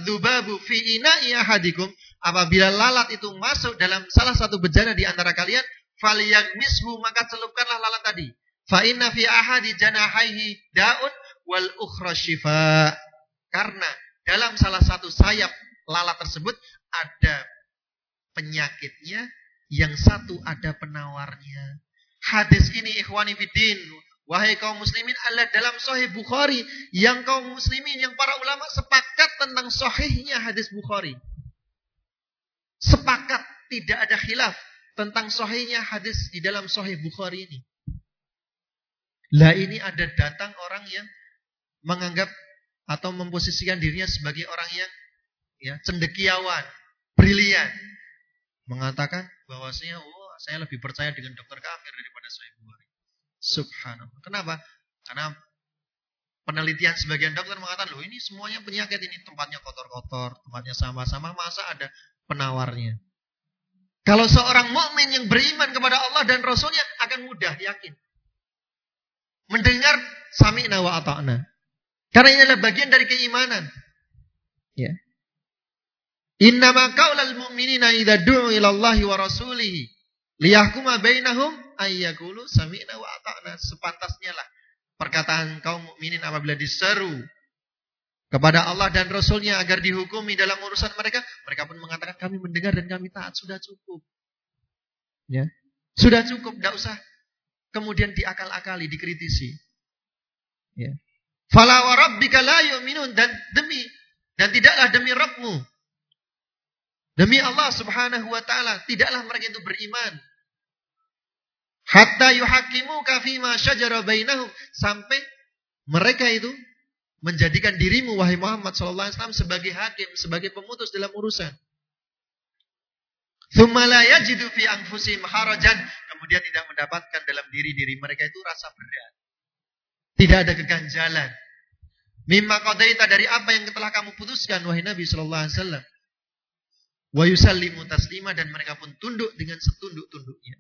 Speaker 2: dzubabu fi ina'i ahadikum apabila lalat itu masuk dalam salah satu bejana di antara kalian falyagmishu maka celupkanlah lalat tadi. Fa inna fi ahadi janahaihi daun wal ukhra shifa. Karena dalam salah satu sayap lalat tersebut ada penyakitnya yang satu ada penawarnya hadis ini ikhwani bidin Wahai kaum muslimin, Allah dalam sahih Bukhari yang kaum muslimin yang para ulama sepakat tentang sahihnya hadis Bukhari. Sepakat tidak ada khilaf tentang sahihnya hadis di dalam sahih Bukhari ini. Lah ini ada datang orang yang menganggap atau memposisikan dirinya sebagai orang yang ya cendekiawan, brilian, mengatakan bahwasanya oh saya lebih percaya dengan dokter kafir daripada sahih Bukhari. Subhanallah. Kenapa? Karena penelitian sebagian dokter mengatakan, loh ini semuanya penyakit ini tempatnya kotor-kotor, tempatnya sama-sama, masa ada penawarnya. Kalau seorang mukmin yang beriman kepada Allah dan Rasulnya akan mudah yakin. Mendengar sami'na wa ata'na. Karena ini adalah bagian dari keimanan. Ya. Innama qaulal mu'minina idza du'u ila Allahi wa rasulihi liyahkuma bainahum ayyakulu sami'na wa ata'na. Sepantasnya lah perkataan kaum mukminin apabila diseru kepada Allah dan Rasulnya agar dihukumi dalam urusan mereka, mereka pun mengatakan kami mendengar dan kami taat sudah cukup. Ya, sudah cukup, tidak usah kemudian diakal-akali, dikritisi. Ya. Fala wa rabbika la yu'minun dan demi dan tidaklah demi Rabbmu demi Allah Subhanahu wa taala tidaklah mereka itu beriman Hatta yuhakimuka fima syajara bainahum. Sampai mereka itu menjadikan dirimu wahai Muhammad sallallahu alaihi wasallam sebagai hakim, sebagai pemutus dalam urusan. Tsumma la yajidu fi anfusihim harajan, kemudian tidak mendapatkan dalam diri-diri mereka itu rasa berat. Tidak ada keganjalan. Mimma qadaita dari apa yang telah kamu putuskan wahai Nabi sallallahu alaihi wasallam. Wa yusallimu taslima dan mereka pun tunduk dengan setunduk-tunduknya.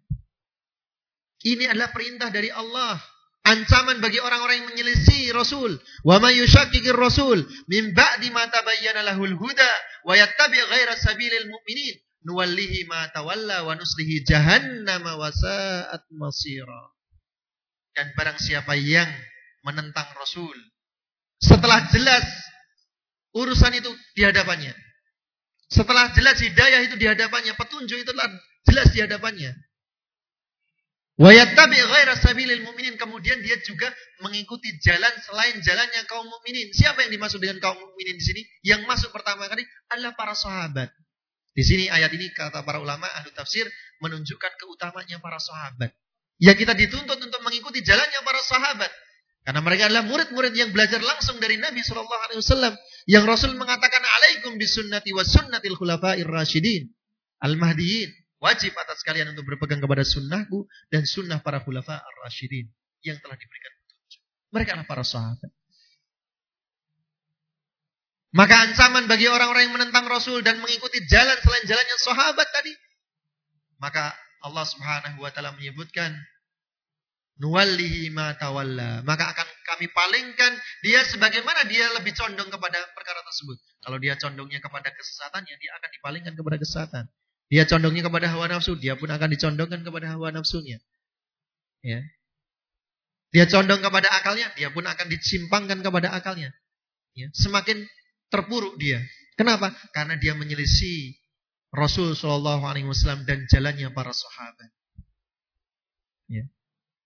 Speaker 2: Ini adalah perintah dari Allah. Ancaman bagi orang-orang yang menyelisih Rasul. Wa may yushakkikir Rasul min ba'di ma tabayyana lahul huda wa yattabi' ghaira sabilil mu'minin nuwallihi ma tawalla wa nuslihi jahannam wa sa'at masira. Dan barang siapa yang menentang Rasul setelah jelas urusan itu di hadapannya. Setelah jelas hidayah itu di hadapannya, petunjuk itu jelas di hadapannya. Wayattabi ghaira sabilil mu'minin. Kemudian dia juga mengikuti jalan selain jalannya kaum mukminin. Siapa yang dimaksud dengan kaum mukminin di sini? Yang masuk pertama kali adalah para sahabat. Di sini ayat ini kata para ulama ahli tafsir menunjukkan keutamanya para sahabat. Ya kita dituntut untuk mengikuti jalannya para sahabat. Karena mereka adalah murid-murid yang belajar langsung dari Nabi Shallallahu Alaihi Wasallam. Yang Rasul mengatakan alaikum bisunnati wa sunnatil khulafair rasyidin al-mahdiyin Wajib atas kalian untuk berpegang kepada sunnahku dan sunnah para khulafa ar-rasyidin yang telah diberikan petunjuk. Mereka adalah para sahabat. Maka ancaman bagi orang-orang yang menentang Rasul dan mengikuti jalan selain jalannya sahabat tadi. Maka Allah subhanahu wa ta'ala menyebutkan. Nuwallihi ma tawalla. Maka akan kami palingkan dia sebagaimana dia lebih condong kepada perkara tersebut. Kalau dia condongnya kepada kesesatannya, dia akan dipalingkan kepada kesesatan. Dia condongnya kepada hawa nafsu, dia pun akan dicondongkan kepada hawa nafsunya. Ya. Dia condong kepada akalnya, dia pun akan disimpangkan kepada akalnya. Ya. Semakin terpuruk dia. Kenapa? Karena dia menyelisih Rasul Shallallahu Alaihi Wasallam dan jalannya para sahabat. Ya.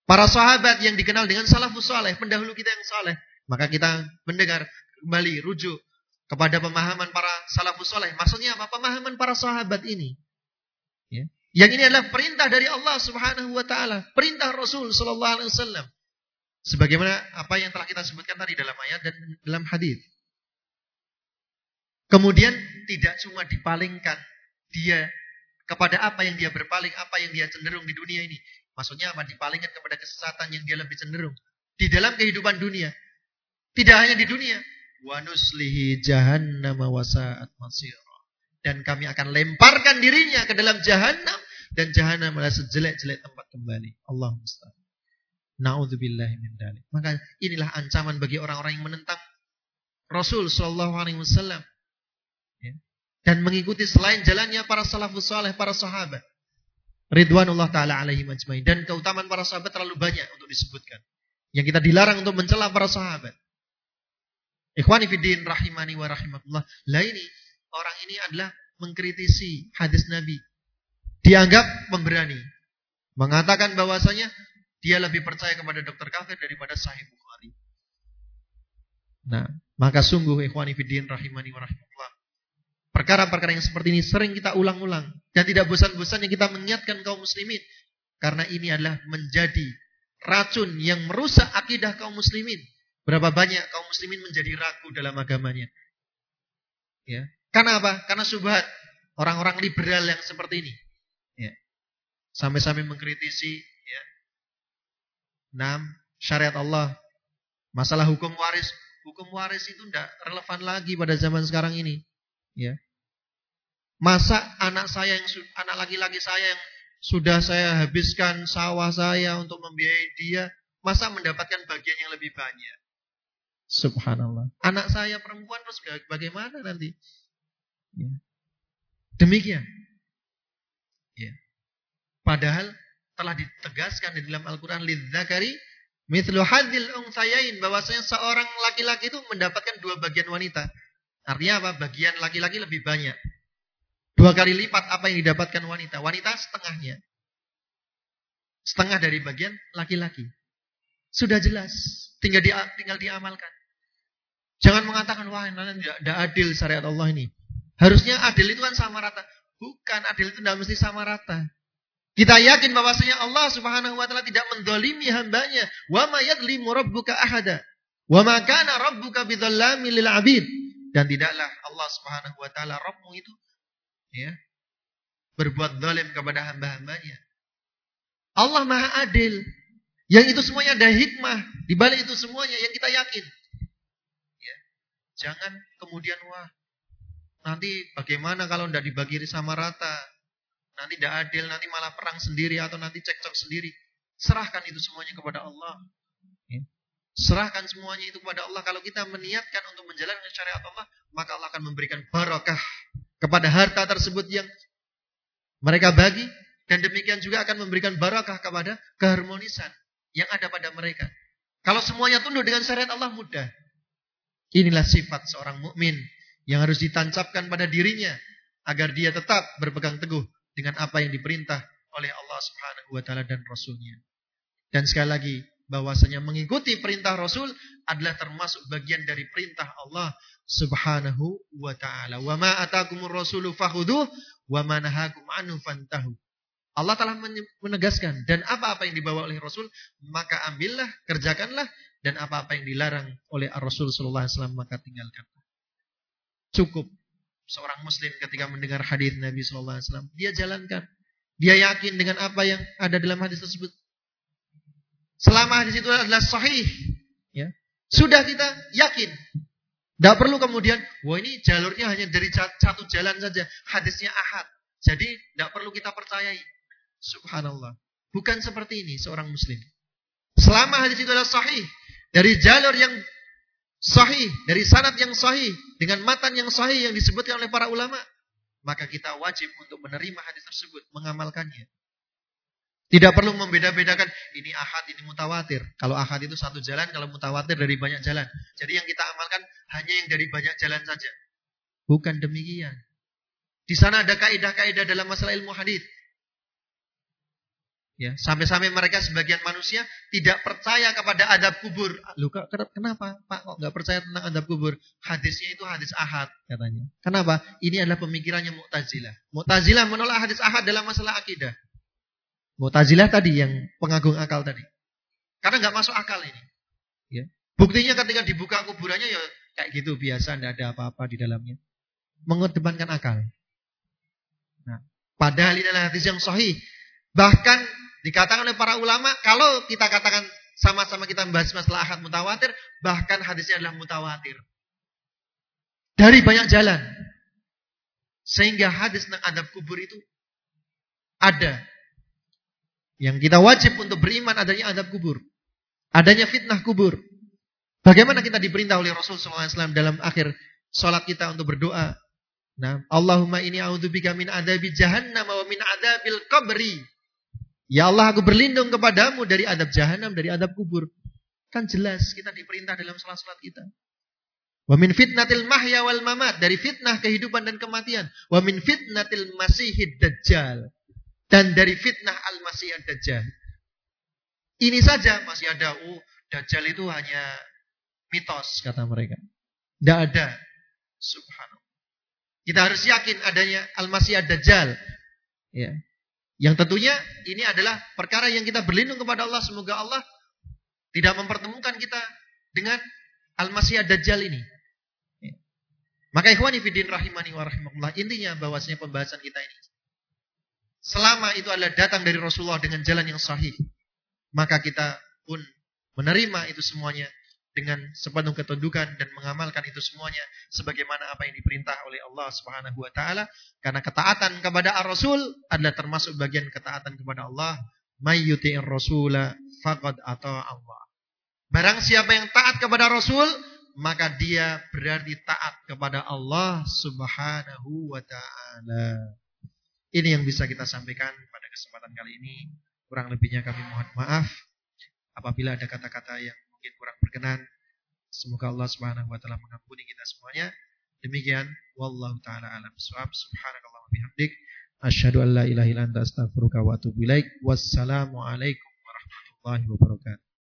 Speaker 2: Para sahabat yang dikenal dengan salafus saleh, pendahulu kita yang saleh. Maka kita mendengar kembali rujuk kepada pemahaman para salafus saleh. Maksudnya apa? Pemahaman para sahabat ini. Ya. Yang ini adalah perintah dari Allah Subhanahu wa taala, perintah Rasul sallallahu alaihi wasallam. Sebagaimana apa yang telah kita sebutkan tadi dalam ayat dan dalam hadis. Kemudian tidak cuma dipalingkan dia kepada apa yang dia berpaling, apa yang dia cenderung di dunia ini. Maksudnya apa? Dipalingkan kepada kesesatan yang dia lebih cenderung di dalam kehidupan dunia. Tidak hanya di dunia. Wa nuslihi jahannam wa sa'at masir dan kami akan lemparkan dirinya ke dalam jahanam dan jahanam adalah sejelek-jelek tempat kembali. Allah dalik. Maka inilah ancaman bagi orang-orang yang menentang Rasul Shallallahu Alaihi Wasallam ya. dan mengikuti selain jalannya para salafus saleh, para sahabat. Ridwanullah taala alaihi majmain dan keutamaan para sahabat terlalu banyak untuk disebutkan. Yang kita dilarang untuk mencela para sahabat. Ikhwani fiddin rahimani wa rahimakumullah. Lah ini orang ini adalah mengkritisi hadis Nabi. Dianggap pemberani. Mengatakan bahwasanya dia lebih percaya kepada dokter kafir daripada sahih Bukhari. Nah, maka sungguh ikhwani fiddin rahimani wa rahimakumullah. Perkara-perkara yang seperti ini sering kita ulang-ulang. Dan tidak bosan-bosannya kita mengingatkan kaum muslimin. Karena ini adalah menjadi racun yang merusak akidah kaum muslimin. Berapa banyak kaum muslimin menjadi ragu dalam agamanya. Ya. Karena apa? Karena subhat. Orang-orang liberal yang seperti ini. Ya. Sampai-sampai mengkritisi. Ya. Enam, syariat Allah. Masalah hukum waris. Hukum waris itu tidak relevan lagi pada zaman sekarang ini. Ya. Masa anak saya yang anak laki-laki saya yang sudah saya habiskan sawah saya untuk membiayai dia, masa mendapatkan bagian yang lebih banyak? Subhanallah. Anak saya perempuan terus bagaimana nanti? Ya. Demikian. Ya. Padahal telah ditegaskan di dalam Al-Quran lidzakari mithlu hadil ungsayain bahwasanya seorang laki-laki itu mendapatkan dua bagian wanita. Artinya apa? Bagian laki-laki lebih banyak. Dua kali lipat apa yang didapatkan wanita. Wanita setengahnya. Setengah dari bagian laki-laki. Sudah jelas. Tinggal, di, tinggal diamalkan. Jangan mengatakan, wah ini tidak adil syariat Allah ini. Harusnya adil itu kan sama rata. Bukan, adil itu tidak mesti sama rata. Kita yakin bahwasanya Allah Subhanahu wa taala tidak mendolimi hambanya. Wa ma yadlimu rabbuka ahada. Wa ma kana rabbuka bidzallami lil 'abid. Dan tidaklah Allah Subhanahu wa taala Rabbmu itu ya berbuat zalim kepada hamba-hambanya. Allah Maha Adil. Yang itu semuanya ada hikmah di balik itu semuanya yang kita yakin. Ya. Jangan kemudian wah nanti bagaimana kalau tidak dibagi sama rata? Nanti tidak adil, nanti malah perang sendiri atau nanti cekcok sendiri. Serahkan itu semuanya kepada Allah. Serahkan semuanya itu kepada Allah. Kalau kita meniatkan untuk menjalankan syariat Allah, maka Allah akan memberikan barakah kepada harta tersebut yang mereka bagi. Dan demikian juga akan memberikan barakah kepada keharmonisan yang ada pada mereka. Kalau semuanya tunduk dengan syariat Allah mudah. Inilah sifat seorang mukmin yang harus ditancapkan pada dirinya agar dia tetap berpegang teguh dengan apa yang diperintah oleh Allah Subhanahu wa taala dan rasulnya. Dan sekali lagi, bahwasanya mengikuti perintah Rasul adalah termasuk bagian dari perintah Allah Subhanahu wa taala. Wa ma atakumur rasulu fakhudhuh wa ma nahakum anhu fantahu. Allah telah menegaskan dan apa-apa yang dibawa oleh Rasul maka ambillah, kerjakanlah dan apa-apa yang dilarang oleh Rasul sallallahu alaihi wasallam maka tinggalkanlah. Cukup seorang muslim ketika mendengar hadis Nabi sallallahu alaihi wasallam dia jalankan. Dia yakin dengan apa yang ada dalam hadis tersebut. Selama hadis itu adalah sahih, ya, sudah kita yakin. Tidak perlu kemudian, wah ini jalurnya hanya dari satu jalan saja. Hadisnya ahad. Jadi tidak perlu kita percayai. Subhanallah. Bukan seperti ini seorang muslim. Selama hadis itu adalah sahih. Dari jalur yang sahih. Dari sanat yang sahih. Dengan matan yang sahih yang disebutkan oleh para ulama. Maka kita wajib untuk menerima hadis tersebut. Mengamalkannya. Tidak perlu membeda-bedakan ini ahad, ini mutawatir. Kalau ahad itu satu jalan, kalau mutawatir dari banyak jalan. Jadi yang kita amalkan hanya yang dari banyak jalan saja. Bukan demikian. Di sana ada kaidah-kaidah dalam masalah ilmu hadis. Ya, sampai-sampai mereka sebagian manusia tidak percaya kepada adab kubur. Lu kenapa Pak kok nggak percaya tentang adab kubur? Hadisnya itu hadis ahad katanya. Kenapa? Ini adalah pemikirannya Mu'tazilah. Mu'tazilah menolak hadis ahad dalam masalah akidah. Mu'tazilah tadi yang pengagung akal tadi. Karena nggak masuk akal ini. Ya. Buktinya ketika dibuka kuburannya ya kayak gitu biasa, tidak ada apa-apa di dalamnya. Mengedepankan akal. Nah, padahal ini adalah hadis yang sahih. Bahkan dikatakan oleh para ulama, kalau kita katakan sama-sama kita membahas masalah ahad mutawatir, bahkan hadisnya adalah mutawatir. Dari banyak jalan. Sehingga hadis tentang adab kubur itu ada yang kita wajib untuk beriman adanya adab kubur. Adanya fitnah kubur. Bagaimana kita diperintah oleh Rasul SAW dalam akhir sholat kita untuk berdoa. Nah, Allahumma ini a'udzubika min adabi jahannam wa min adabil qabri. Ya Allah, aku berlindung kepadamu dari adab jahanam, dari adab kubur. Kan jelas kita diperintah dalam sholat-sholat kita. Wa min fitnatil mahya wal mamat. Dari fitnah kehidupan dan kematian. Wa min fitnatil masihid dajjal. Dan dari fitnah al-masih dajjal. Ini saja masih ada. Oh, dajjal itu hanya mitos kata mereka. Tidak ada. Subhanallah. Kita harus yakin adanya al-masih dajjal. Ya. Yang tentunya ini adalah perkara yang kita berlindung kepada Allah. Semoga Allah tidak mempertemukan kita dengan al-masih dajjal ini. Maka ikhwani fiddin rahimani wa rahimakumullah. Intinya bahwasanya pembahasan kita ini. Selama itu adalah datang dari Rasulullah dengan jalan yang sahih. Maka kita pun menerima itu semuanya dengan sepenuh ketundukan dan mengamalkan itu semuanya sebagaimana apa yang diperintah oleh Allah Subhanahu wa taala karena ketaatan kepada Ar-Rasul adalah termasuk bagian ketaatan kepada Allah mayyuti'ir rasula faqad ata Allah barang siapa yang taat kepada Rasul maka dia berarti taat kepada Allah Subhanahu wa taala. Ini yang bisa kita sampaikan pada kesempatan kali ini. Kurang lebihnya kami mohon maaf apabila ada kata-kata yang mungkin kurang berkenan. Semoga Allah Subhanahu wa taala mengampuni kita semuanya. Demikian wallahu taala alam bisawab. Subhanakallah bihamdik asyhadu an la ilaha illa anta astaghfiruka wa atubu ilaik. Wassalamu alaikum warahmatullahi wabarakatuh.